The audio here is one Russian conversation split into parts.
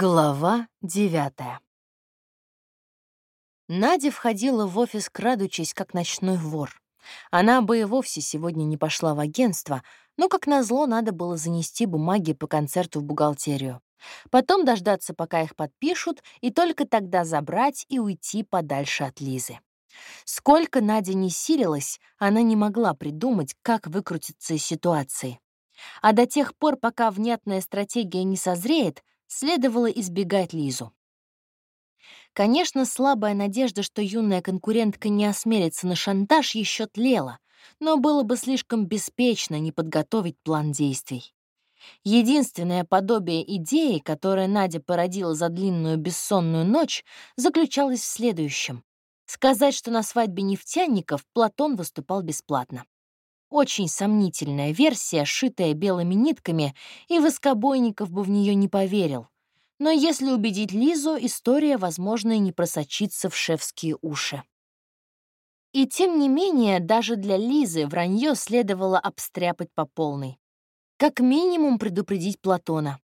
Глава девятая. Надя входила в офис, крадучись, как ночной вор. Она бы и вовсе сегодня не пошла в агентство, но, как назло, надо было занести бумаги по концерту в бухгалтерию. Потом дождаться, пока их подпишут, и только тогда забрать и уйти подальше от Лизы. Сколько Надя не силилась, она не могла придумать, как выкрутиться из ситуации. А до тех пор, пока внятная стратегия не созреет, следовало избегать Лизу. Конечно, слабая надежда, что юная конкурентка не осмелится на шантаж, еще тлела, но было бы слишком беспечно не подготовить план действий. Единственное подобие идеи, которое Надя породила за длинную бессонную ночь, заключалось в следующем. Сказать, что на свадьбе нефтяников Платон выступал бесплатно. Очень сомнительная версия, шитая белыми нитками, и Воскобойников бы в нее не поверил. Но если убедить Лизу, история, возможно, и не просочится в шефские уши. И тем не менее, даже для Лизы вранье следовало обстряпать по полной. Как минимум предупредить Платона.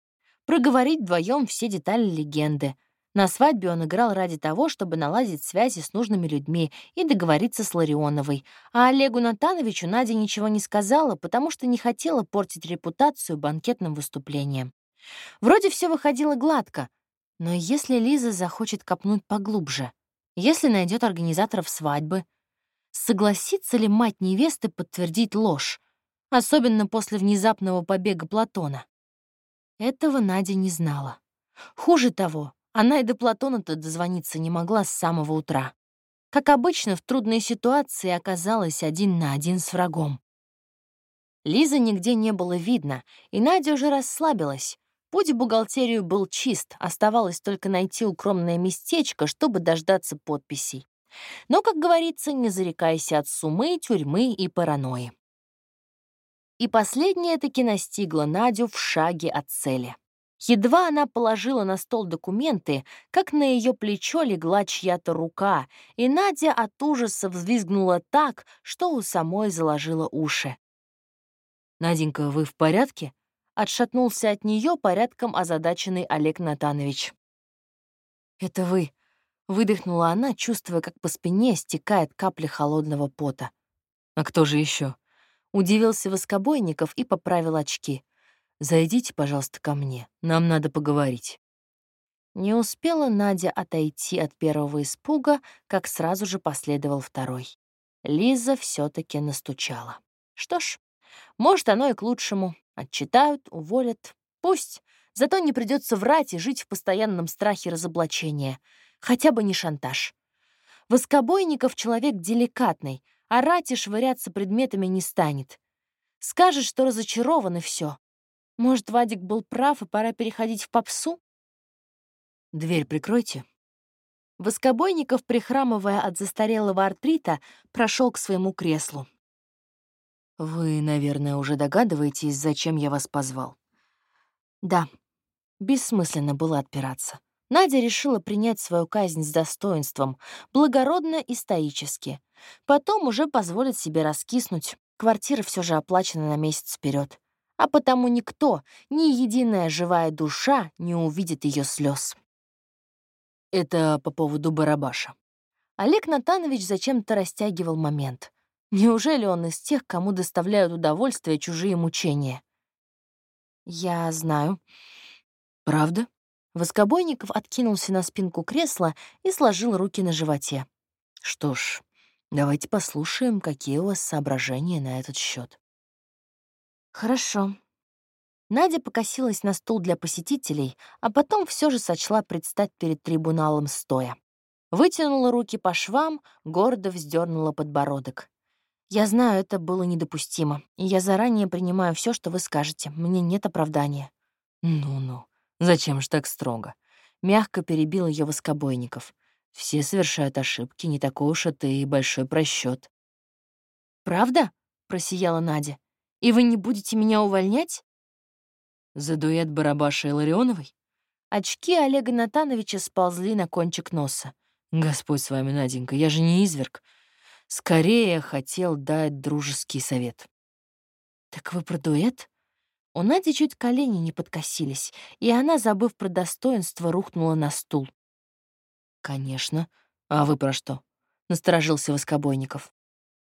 Проговорить вдвоем все детали легенды, на свадьбе он играл ради того, чтобы наладить связи с нужными людьми и договориться с Ларионовой. А Олегу Натановичу Надя ничего не сказала, потому что не хотела портить репутацию банкетным выступлением. Вроде все выходило гладко, но если Лиза захочет копнуть поглубже, если найдет организаторов свадьбы, согласится ли мать невесты подтвердить ложь, особенно после внезапного побега Платона? Этого Надя не знала. Хуже того, она и до Платона-то дозвониться не могла с самого утра. Как обычно, в трудной ситуации оказалась один на один с врагом. Лизы нигде не было видно, и Надя уже расслабилась. Путь в бухгалтерию был чист, оставалось только найти укромное местечко, чтобы дождаться подписей. Но, как говорится, не зарекайся от сумы, тюрьмы и паранойи. И последнее таки настигло Надю в шаге от цели. Едва она положила на стол документы, как на ее плечо легла чья-то рука, и Надя от ужаса взвизгнула так, что у самой заложила уши. «Наденька, вы в порядке?» — отшатнулся от нее порядком озадаченный Олег Натанович. «Это вы», — выдохнула она, чувствуя, как по спине стекает капля холодного пота. «А кто же еще? Удивился Воскобойников и поправил очки. Зайдите, пожалуйста, ко мне. Нам надо поговорить». Не успела Надя отойти от первого испуга, как сразу же последовал второй. Лиза все таки настучала. Что ж, может, оно и к лучшему. Отчитают, уволят. Пусть. Зато не придется врать и жить в постоянном страхе разоблачения. Хотя бы не шантаж. Воскобойников человек деликатный, а рати швыряться предметами не станет. Скажет, что разочарован и все. Может, Вадик был прав, и пора переходить в попсу? «Дверь прикройте». Воскобойников, прихрамывая от застарелого артрита, прошел к своему креслу. «Вы, наверное, уже догадываетесь, зачем я вас позвал?» «Да». Бессмысленно было отпираться. Надя решила принять свою казнь с достоинством, благородно и стоически. Потом уже позволить себе раскиснуть. Квартира все же оплачена на месяц вперед а потому никто, ни единая живая душа не увидит ее слез. Это по поводу барабаша. Олег Натанович зачем-то растягивал момент. Неужели он из тех, кому доставляют удовольствие чужие мучения? Я знаю. Правда? Воскобойников откинулся на спинку кресла и сложил руки на животе. Что ж, давайте послушаем, какие у вас соображения на этот счет. Хорошо. Надя покосилась на стул для посетителей, а потом все же сочла предстать перед трибуналом стоя. Вытянула руки по швам, гордо вздернула подбородок. «Я знаю, это было недопустимо, и я заранее принимаю все, что вы скажете. Мне нет оправдания». «Ну-ну, зачем же так строго?» Мягко перебил ее воскобойников. «Все совершают ошибки, не такой уж это и большой просчет. «Правда?» — просияла Надя. И вы не будете меня увольнять? За дуэт Барабаша и Ларионовой? Очки Олега Натановича сползли на кончик носа. Господь с вами, Наденька, я же не изверг. Скорее хотел дать дружеский совет. Так вы про дуэт? У Нади чуть колени не подкосились, и она, забыв про достоинство, рухнула на стул. «Конечно. А вы про что?» — насторожился Воскобойников.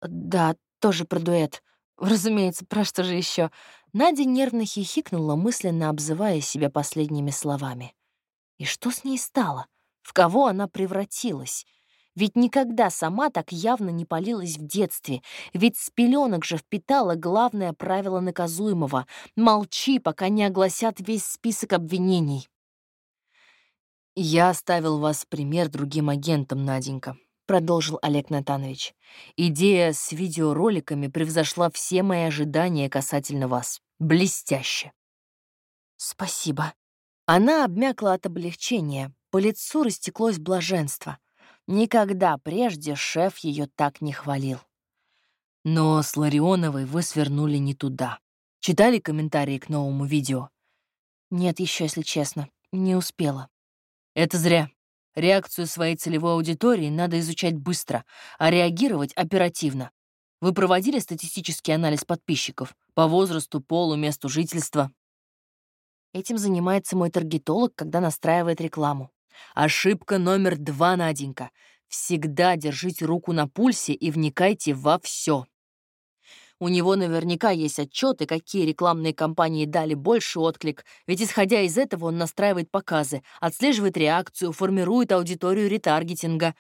«Да, тоже про дуэт. Разумеется, про что же еще? Надя нервно хихикнула, мысленно обзывая себя последними словами. И что с ней стало? В кого она превратилась? Ведь никогда сама так явно не палилась в детстве, ведь с пеленок же впитала главное правило наказуемого — молчи, пока не огласят весь список обвинений. «Я оставил вас пример другим агентам, Наденька», — продолжил Олег Натанович. «Идея с видеороликами превзошла все мои ожидания касательно вас. Блестяще!» «Спасибо». Она обмякла от облегчения, по лицу растеклось блаженство — Никогда прежде шеф ее так не хвалил. Но с Ларионовой вы свернули не туда. Читали комментарии к новому видео? Нет, еще, если честно, не успела. Это зря. Реакцию своей целевой аудитории надо изучать быстро, а реагировать оперативно. Вы проводили статистический анализ подписчиков по возрасту, полу, месту жительства? Этим занимается мой таргетолог, когда настраивает рекламу. Ошибка номер два, Наденька. Всегда держите руку на пульсе и вникайте во все. У него наверняка есть отчеты, какие рекламные кампании дали больше отклик, ведь исходя из этого он настраивает показы, отслеживает реакцию, формирует аудиторию ретаргетинга.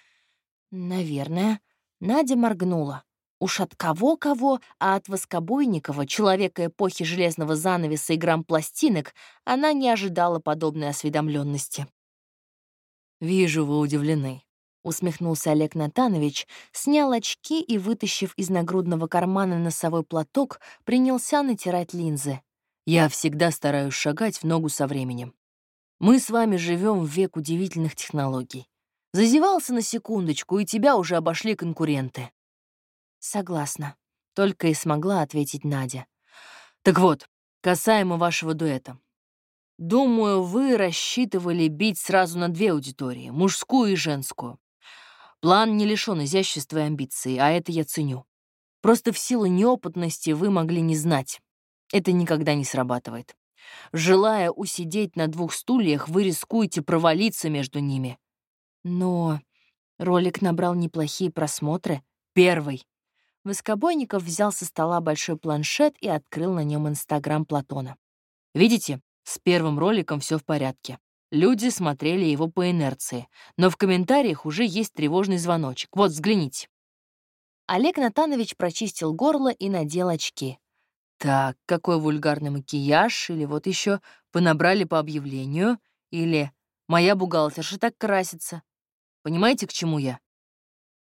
Наверное. Надя моргнула. Уж от кого-кого, а от Воскобойникова, человека эпохи железного занавеса и грамм пластинок, она не ожидала подобной осведомленности. «Вижу, вы удивлены», — усмехнулся Олег Натанович, снял очки и, вытащив из нагрудного кармана носовой платок, принялся натирать линзы. «Я всегда стараюсь шагать в ногу со временем. Мы с вами живем в век удивительных технологий. Зазевался на секундочку, и тебя уже обошли конкуренты». «Согласна», — только и смогла ответить Надя. «Так вот, касаемо вашего дуэта. Думаю, вы рассчитывали бить сразу на две аудитории — мужскую и женскую. План не лишён изящества и амбиций, а это я ценю. Просто в силу неопытности вы могли не знать. Это никогда не срабатывает. Желая усидеть на двух стульях, вы рискуете провалиться между ними. Но ролик набрал неплохие просмотры. Первый. Воскобойников взял со стола большой планшет и открыл на нем Инстаграм Платона. Видите, с первым роликом все в порядке. Люди смотрели его по инерции, но в комментариях уже есть тревожный звоночек. Вот, взгляните. Олег Натанович прочистил горло и надел очки. Так, какой вульгарный макияж, или вот еще понабрали по объявлению, или моя бухгалтерша так красится. Понимаете, к чему я?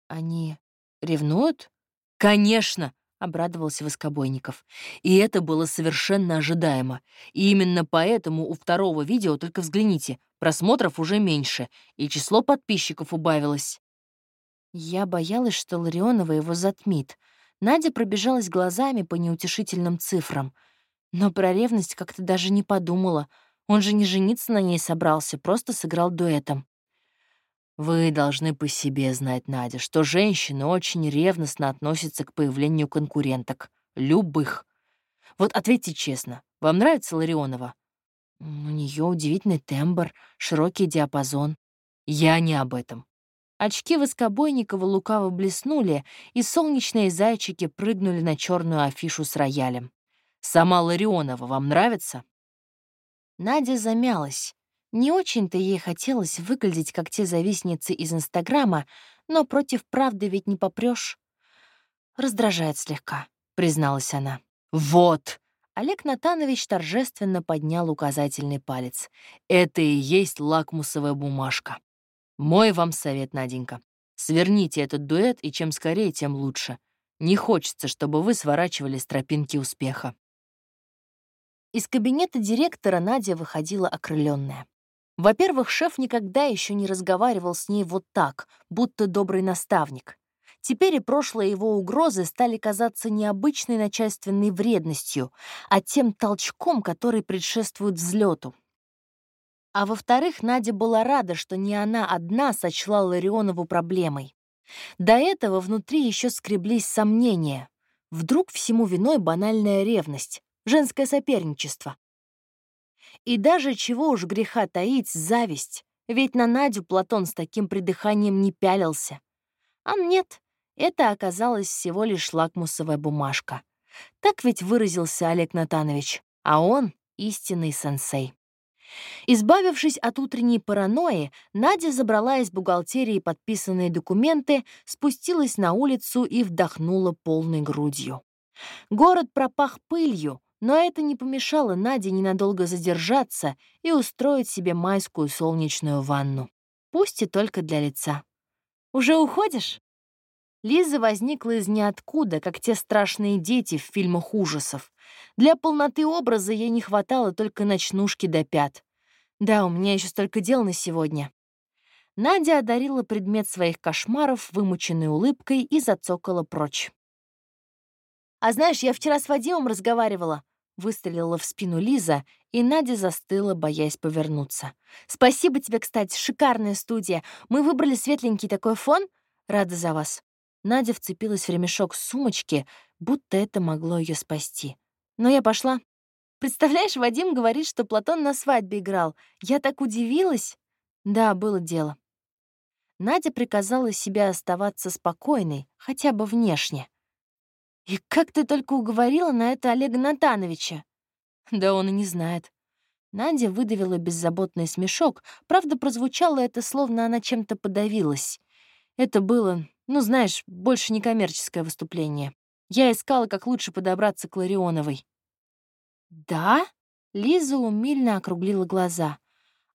Они ревнуют? Конечно, обрадовался Воскобойников. И это было совершенно ожидаемо. И именно поэтому у второго видео, только взгляните, просмотров уже меньше, и число подписчиков убавилось. Я боялась, что Ларионова его затмит. Надя пробежалась глазами по неутешительным цифрам. Но про ревность как-то даже не подумала. Он же не жениться на ней собрался, просто сыграл дуэтом. Вы должны по себе знать, Надя, что женщины очень ревностно относятся к появлению конкуренток. Любых. Вот ответьте честно, вам нравится Ларионова? У нее удивительный тембр, широкий диапазон. Я не об этом. Очки Воскобойникова лукаво блеснули, и солнечные зайчики прыгнули на черную афишу с роялем. «Сама Ларионова вам нравится?» Надя замялась. Не очень-то ей хотелось выглядеть, как те завистницы из Инстаграма, но против правды ведь не попрёшь. «Раздражает слегка», — призналась она. «Вот!» Олег Натанович торжественно поднял указательный палец. «Это и есть лакмусовая бумажка. Мой вам совет, Наденька. Сверните этот дуэт, и чем скорее, тем лучше. Не хочется, чтобы вы сворачивали с тропинки успеха». Из кабинета директора Надя выходила окрыленная. Во-первых, шеф никогда еще не разговаривал с ней вот так, будто добрый наставник. Теперь и прошлые его угрозы стали казаться необычной начальственной вредностью, а тем толчком, который предшествует взлету. А во-вторых, Надя была рада, что не она одна сочла Ларионову проблемой. До этого внутри еще скреблись сомнения. Вдруг всему виной банальная ревность. женское соперничество. И даже чего уж греха таить, зависть, ведь на Надю Платон с таким придыханием не пялился. А нет, это оказалось всего лишь лакмусовая бумажка. Так ведь выразился Олег Натанович, а он — истинный сенсей. Избавившись от утренней паранойи, Надя забрала из бухгалтерии подписанные документы, спустилась на улицу и вдохнула полной грудью. Город пропах пылью, но это не помешало Наде ненадолго задержаться и устроить себе майскую солнечную ванну. Пусть и только для лица. «Уже уходишь?» Лиза возникла из ниоткуда, как те страшные дети в фильмах ужасов. Для полноты образа ей не хватало только ночнушки до пят. Да, у меня еще столько дел на сегодня. Надя одарила предмет своих кошмаров вымученной улыбкой и зацокала прочь. «А знаешь, я вчера с Вадимом разговаривала», — выстрелила в спину Лиза, и Надя застыла, боясь повернуться. «Спасибо тебе, кстати, шикарная студия. Мы выбрали светленький такой фон. Рада за вас». Надя вцепилась в ремешок сумочки, будто это могло ее спасти. Но я пошла. Представляешь, Вадим говорит, что Платон на свадьбе играл. Я так удивилась. Да, было дело. Надя приказала себе оставаться спокойной, хотя бы внешне. «И как ты только уговорила на это Олега Натановича?» «Да он и не знает». Надя выдавила беззаботный смешок, правда, прозвучало это, словно она чем-то подавилась. Это было ну, знаешь, больше не коммерческое выступление. Я искала, как лучше подобраться к Ларионовой. «Да?» — Лиза умильно округлила глаза.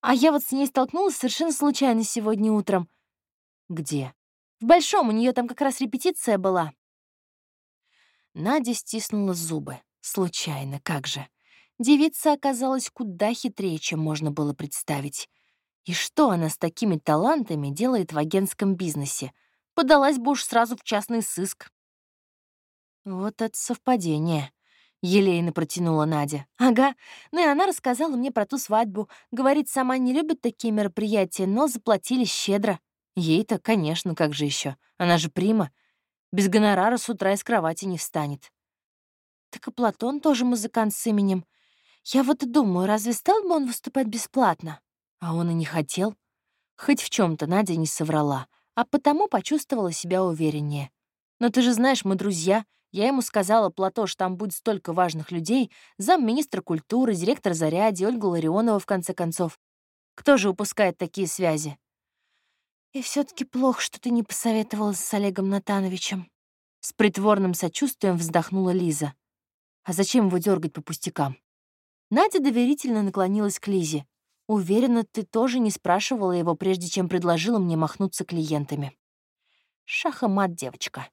«А я вот с ней столкнулась совершенно случайно сегодня утром». «Где?» «В Большом, у нее там как раз репетиция была». Надя стиснула зубы. Случайно, как же. Девица оказалась куда хитрее, чем можно было представить. И что она с такими талантами делает в агентском бизнесе? подалась бы уж сразу в частный сыск. Вот это совпадение. Елейно протянула Надя. Ага, ну и она рассказала мне про ту свадьбу. Говорит, сама не любит такие мероприятия, но заплатили щедро. Ей-то, конечно, как же еще. Она же прима. Без гонорара с утра из кровати не встанет. Так и Платон тоже музыкант с именем. Я вот и думаю, разве стал бы он выступать бесплатно? А он и не хотел. Хоть в чем то Надя не соврала а потому почувствовала себя увереннее. «Но ты же знаешь, мы друзья. Я ему сказала, Платош, там будет столько важных людей, замминистра культуры, директор Заряди, Ольга Ларионова, в конце концов. Кто же упускает такие связи?» «И все таки плохо, что ты не посоветовалась с Олегом Натановичем». С притворным сочувствием вздохнула Лиза. «А зачем его дергать по пустякам?» Надя доверительно наклонилась к Лизе. Уверена, ты тоже не спрашивала его, прежде чем предложила мне махнуться клиентами. Шахомат, девочка.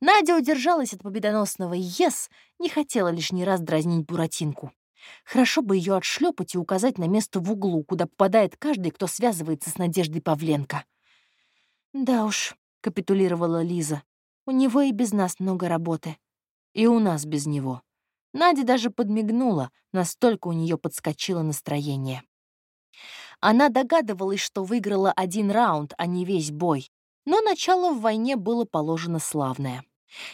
Надя удержалась от победоносного «Ес», не хотела лишний раз дразнить Буратинку. Хорошо бы ее отшлепать и указать на место в углу, куда попадает каждый, кто связывается с Надеждой Павленко. «Да уж», — капитулировала Лиза, — «у него и без нас много работы. И у нас без него». Надя даже подмигнула, настолько у нее подскочило настроение. Она догадывалась, что выиграла один раунд, а не весь бой. Но начало в войне было положено славное.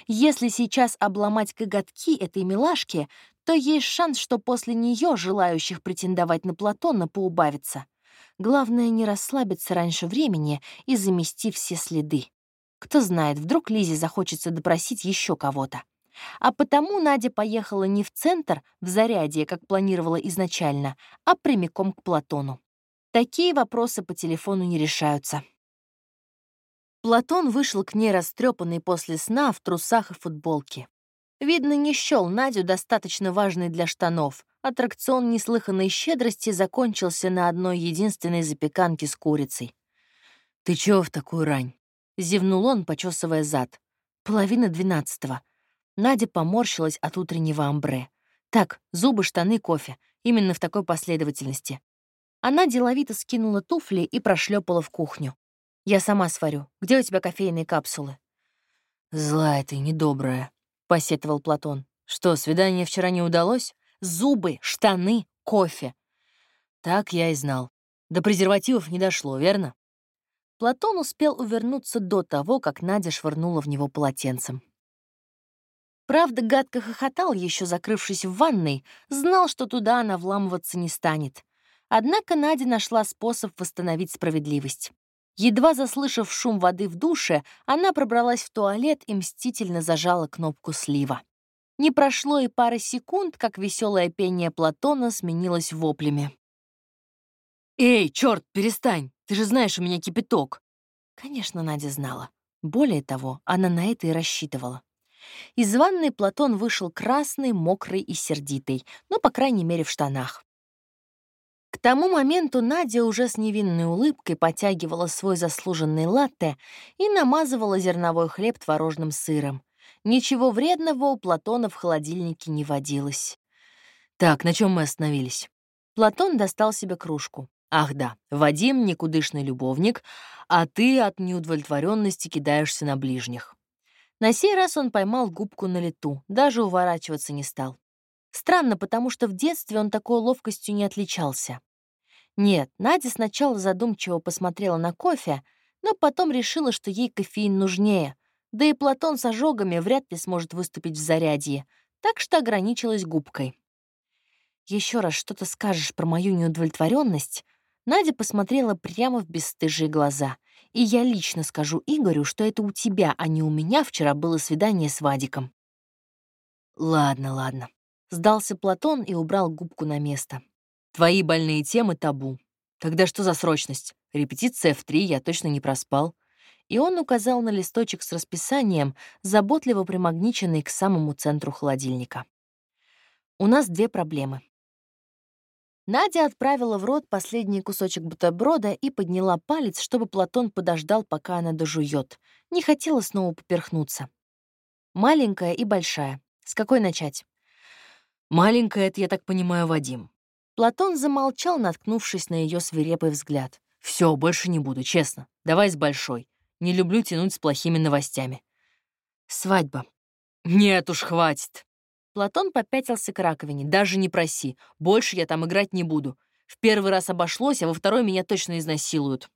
Если сейчас обломать коготки этой милашки, то есть шанс, что после нее желающих претендовать на Платона поубавится. Главное, не расслабиться раньше времени и замести все следы. Кто знает, вдруг Лизе захочется допросить еще кого-то. А потому Надя поехала не в центр, в Зарядье, как планировала изначально, а прямиком к Платону. Такие вопросы по телефону не решаются. Платон вышел к ней растрепанный после сна в трусах и футболке. Видно, не счел Надю достаточно важной для штанов. Аттракцион неслыханной щедрости закончился на одной единственной запеканке с курицей. «Ты чего в такую рань?» — зевнул он, почесывая зад. Половина двенадцатого. Надя поморщилась от утреннего амбре. Так, зубы, штаны, кофе. Именно в такой последовательности. Она деловито скинула туфли и прошлепала в кухню. «Я сама сварю. Где у тебя кофейные капсулы?» «Злая ты, недобрая», — посетовал Платон. «Что, свидание вчера не удалось? Зубы, штаны, кофе». Так я и знал. До презервативов не дошло, верно? Платон успел увернуться до того, как Надя швырнула в него полотенцем. Правда, гадко хохотал, еще закрывшись в ванной, знал, что туда она вламываться не станет. Однако Надя нашла способ восстановить справедливость. Едва заслышав шум воды в душе, она пробралась в туалет и мстительно зажала кнопку слива. Не прошло и пары секунд, как веселое пение Платона сменилось воплями. «Эй, черт, перестань! Ты же знаешь, у меня кипяток!» Конечно, Надя знала. Более того, она на это и рассчитывала. Из ванной Платон вышел красный, мокрый и сердитый, но, по крайней мере, в штанах. К тому моменту Надя уже с невинной улыбкой потягивала свой заслуженный латте и намазывала зерновой хлеб творожным сыром. Ничего вредного у Платона в холодильнике не водилось. «Так, на чем мы остановились?» Платон достал себе кружку. «Ах да, Вадим — никудышный любовник, а ты от неудовлетворенности кидаешься на ближних». На сей раз он поймал губку на лету, даже уворачиваться не стал. Странно, потому что в детстве он такой ловкостью не отличался. Нет, Надя сначала задумчиво посмотрела на кофе, но потом решила, что ей кофеин нужнее, да и Платон с ожогами вряд ли сможет выступить в зарядье, так что ограничилась губкой. Еще раз что-то скажешь про мою неудовлетворенность, Надя посмотрела прямо в бесстыжие глаза. И я лично скажу Игорю, что это у тебя, а не у меня вчера было свидание с Вадиком. Ладно, ладно. Сдался Платон и убрал губку на место. Твои больные темы табу. Тогда что за срочность? Репетиция в три, я точно не проспал. И он указал на листочек с расписанием, заботливо примагниченный к самому центру холодильника. У нас две проблемы. Надя отправила в рот последний кусочек бутерброда и подняла палец, чтобы Платон подождал, пока она дожует. Не хотела снова поперхнуться. Маленькая и большая. С какой начать? Маленькая — это, я так понимаю, Вадим. Платон замолчал, наткнувшись на ее свирепый взгляд. Все, больше не буду, честно. Давай с большой. Не люблю тянуть с плохими новостями. Свадьба. Нет уж, хватит. Платон попятился к раковине. Даже не проси. Больше я там играть не буду. В первый раз обошлось, а во второй меня точно изнасилуют.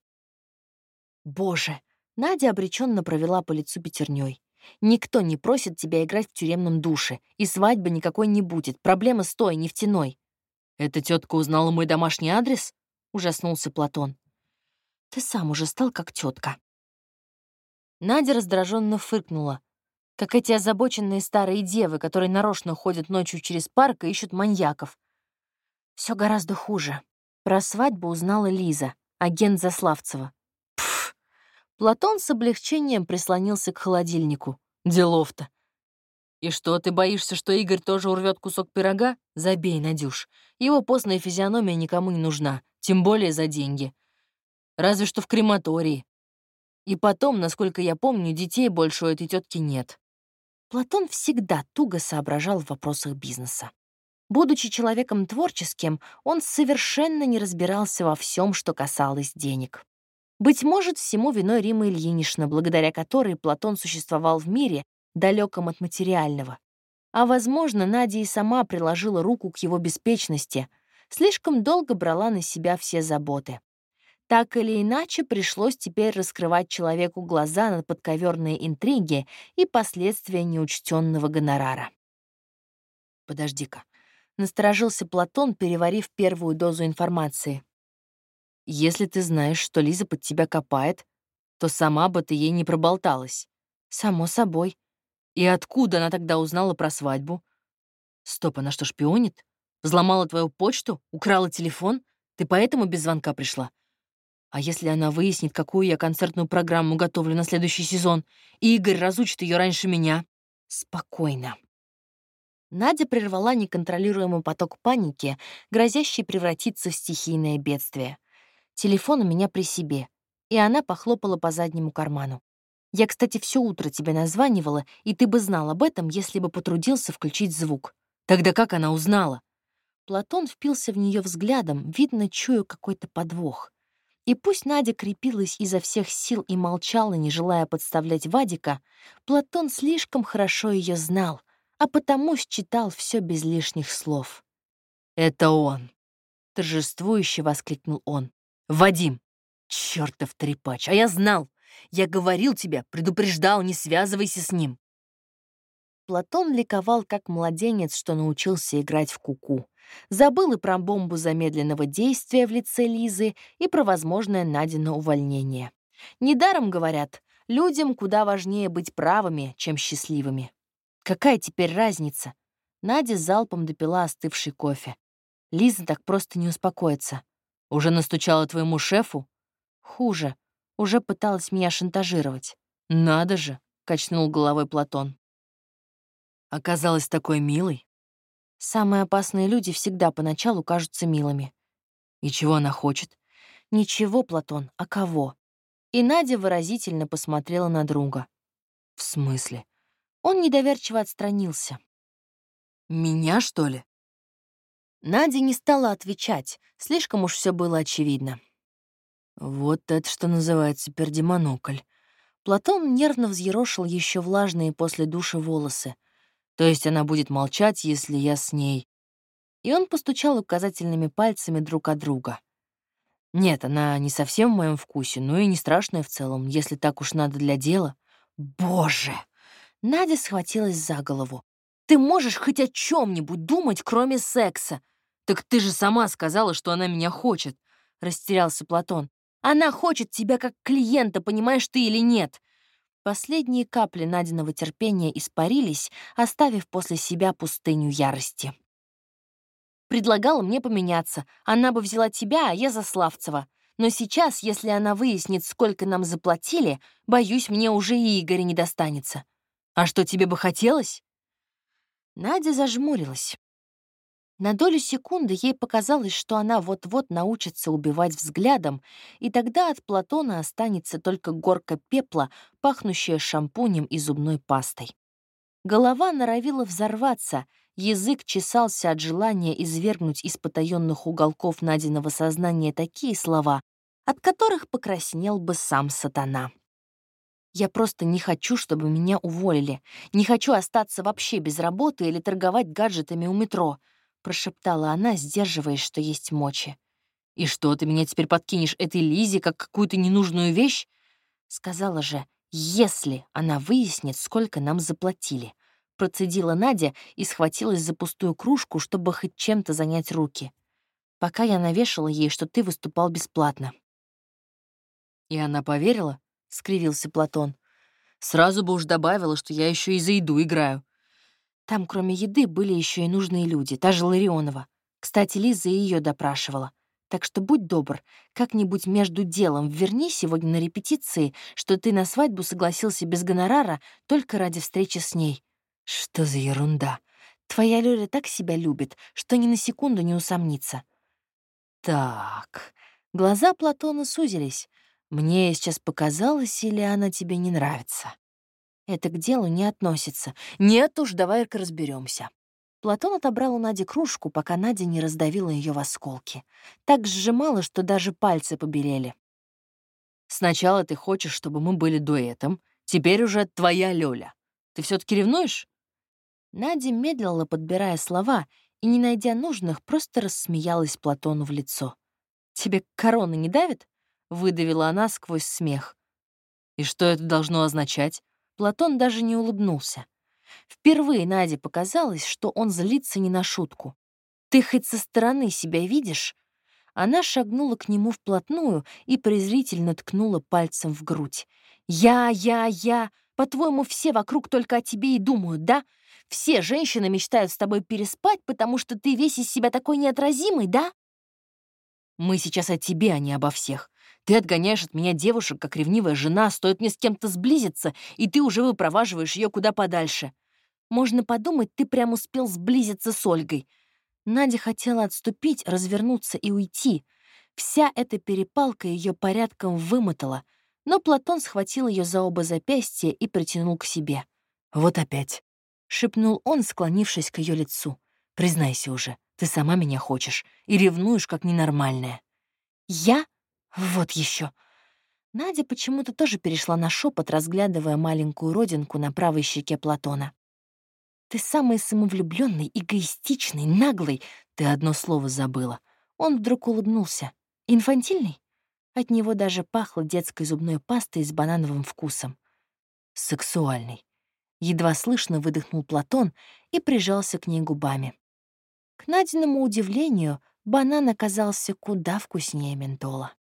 Боже! Надя обреченно провела по лицу пятерней. Никто не просит тебя играть в тюремном душе, и свадьбы никакой не будет. Проблема с той, нефтяной. Эта тетка узнала мой домашний адрес? Ужаснулся Платон. Ты сам уже стал как тетка. Надя раздраженно фыркнула, как эти озабоченные старые девы, которые нарочно ходят ночью через парк и ищут маньяков. Все гораздо хуже. Про свадьбу узнала Лиза, агент Заславцева. Платон с облегчением прислонился к холодильнику. Делов-то. И что, ты боишься, что Игорь тоже урвет кусок пирога? Забей, Надюш. Его постная физиономия никому не нужна, тем более за деньги. Разве что в крематории. И потом, насколько я помню, детей больше у этой тетки нет. Платон всегда туго соображал в вопросах бизнеса. Будучи человеком творческим, он совершенно не разбирался во всем, что касалось денег. Быть может, всему виной Рима Ильинична, благодаря которой Платон существовал в мире, далеком от материального. А, возможно, Надя и сама приложила руку к его беспечности, слишком долго брала на себя все заботы. Так или иначе, пришлось теперь раскрывать человеку глаза на подковерные интриги и последствия неучтенного гонорара. «Подожди-ка», — насторожился Платон, переварив первую дозу информации. Если ты знаешь, что Лиза под тебя копает, то сама бы ты ей не проболталась. Само собой. И откуда она тогда узнала про свадьбу? Стоп, она что, шпионит? Взломала твою почту? Украла телефон? Ты поэтому без звонка пришла? А если она выяснит, какую я концертную программу готовлю на следующий сезон, и Игорь разучит ее раньше меня? Спокойно. Надя прервала неконтролируемый поток паники, грозящий превратиться в стихийное бедствие. Телефон у меня при себе. И она похлопала по заднему карману. Я, кстати, все утро тебе названивала, и ты бы знал об этом, если бы потрудился включить звук. Тогда как она узнала? Платон впился в нее взглядом, видно, чую какой-то подвох. И пусть Надя крепилась изо всех сил и молчала, не желая подставлять Вадика, Платон слишком хорошо ее знал, а потому считал все без лишних слов. «Это он!» — торжествующе воскликнул он. Вадим! Чёртов трепач! А я знал! Я говорил тебе, предупреждал, не связывайся с ним. Платон ликовал как младенец, что научился играть в куку. -ку. Забыл и про бомбу замедленного действия в лице Лизы, и про возможное Надино увольнение. Недаром говорят, людям куда важнее быть правыми, чем счастливыми. Какая теперь разница? Надя залпом допила остывший кофе. Лиза так просто не успокоится. Уже настучала твоему шефу? Хуже. Уже пыталась меня шантажировать. Надо же, качнул головой Платон. Оказалась такой милой. Самые опасные люди всегда поначалу кажутся милыми. И чего она хочет? Ничего, Платон, а кого? И Надя выразительно посмотрела на друга. В смысле? Он недоверчиво отстранился. Меня, что ли? Надя не стала отвечать, слишком уж все было очевидно. Вот это что называется пердемонокль. Платон нервно взъерошил еще влажные после душа волосы. То есть она будет молчать, если я с ней. И он постучал указательными пальцами друг от друга. Нет, она не совсем в моем вкусе, но и не страшная в целом, если так уж надо для дела. Боже! Надя схватилась за голову. Ты можешь хоть о чем-нибудь думать, кроме секса? Так ты же сама сказала, что она меня хочет, растерялся Платон. Она хочет тебя как клиента, понимаешь ты или нет? Последние капли Надиного терпения испарились, оставив после себя пустыню ярости. Предлагала мне поменяться. Она бы взяла тебя, а я за Славцева. Но сейчас, если она выяснит, сколько нам заплатили, боюсь, мне уже и Игоря не достанется. А что тебе бы хотелось? Надя зажмурилась. На долю секунды ей показалось, что она вот-вот научится убивать взглядом, и тогда от Платона останется только горка пепла, пахнущая шампунем и зубной пастой. Голова норовила взорваться, язык чесался от желания извергнуть из потаенных уголков Надиного сознания такие слова, от которых покраснел бы сам сатана. Я просто не хочу, чтобы меня уволили. Не хочу остаться вообще без работы или торговать гаджетами у метро — прошептала она, сдерживаясь, что есть мочи. «И что, ты меня теперь подкинешь этой Лизе как какую-то ненужную вещь?» Сказала же, «если она выяснит, сколько нам заплатили». Процедила Надя и схватилась за пустую кружку, чтобы хоть чем-то занять руки. Пока я навешала ей, что ты выступал бесплатно. «И она поверила?» — скривился Платон. «Сразу бы уж добавила, что я еще и за еду играю. Там, кроме еды, были еще и нужные люди, та же Ларионова. Кстати, Лиза ее допрашивала. Так что будь добр, как-нибудь между делом верни сегодня на репетиции, что ты на свадьбу согласился без гонорара только ради встречи с ней. Что за ерунда? Твоя Лёля так себя любит, что ни на секунду не усомнится. Так, глаза Платона сузились. Мне сейчас показалось, или она тебе не нравится? Это к делу не относится. Нет уж, давай-ка разберемся. Платон отобрал у Нади кружку, пока Надя не раздавила ее в осколки. Так сжимала, что даже пальцы побелели. «Сначала ты хочешь, чтобы мы были дуэтом, теперь уже твоя Лёля. Ты все таки ревнуешь?» Надя медлила, подбирая слова, и, не найдя нужных, просто рассмеялась Платону в лицо. «Тебе корона не давит?» — выдавила она сквозь смех. «И что это должно означать?» Платон даже не улыбнулся. Впервые Наде показалось, что он злится не на шутку. «Ты хоть со стороны себя видишь?» Она шагнула к нему вплотную и презрительно ткнула пальцем в грудь. «Я, я, я! По-твоему, все вокруг только о тебе и думают, да? Все женщины мечтают с тобой переспать, потому что ты весь из себя такой неотразимый, да?» «Мы сейчас о тебе, а не обо всех. Ты отгоняешь от меня девушек, как ревнивая жена, стоит мне с кем-то сблизиться, и ты уже выпроваживаешь ее куда подальше. Можно подумать, ты прям успел сблизиться с Ольгой. Надя хотела отступить, развернуться и уйти. Вся эта перепалка ее порядком вымотала, но Платон схватил ее за оба запястья и притянул к себе. «Вот опять», — шепнул он, склонившись к ее лицу. «Признайся уже, ты сама меня хочешь и ревнуешь, как ненормальная». «Я?» Вот еще. Надя почему-то тоже перешла на шепот, разглядывая маленькую родинку на правой щеке Платона. «Ты самый самовлюбленный, эгоистичный, наглый. Ты одно слово забыла». Он вдруг улыбнулся. «Инфантильный?» От него даже пахло детской зубной пастой с банановым вкусом. «Сексуальный. Едва слышно выдохнул Платон и прижался к ней губами. К Надиному удивлению, банан оказался куда вкуснее ментола.